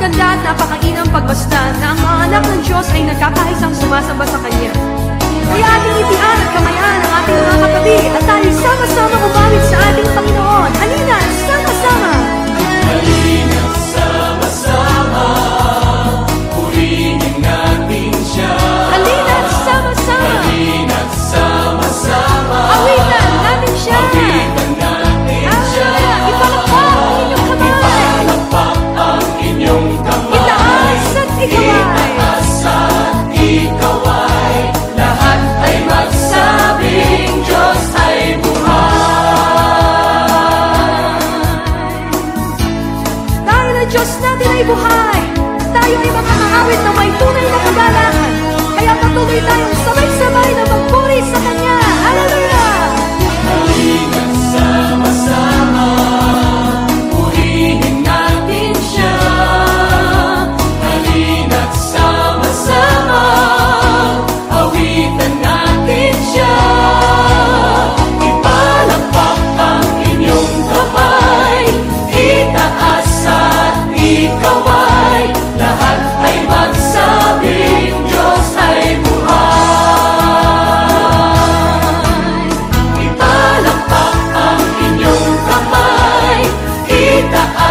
handa at napakainang pagbasta na ang mga anak ng Diyos ay nagkakaisang sumasamba sa Kanya. Kaya natin ay buhay. Tayo ay mga maawit na may tunay na kagalakan. Kaya patuloy tayong sabay. kita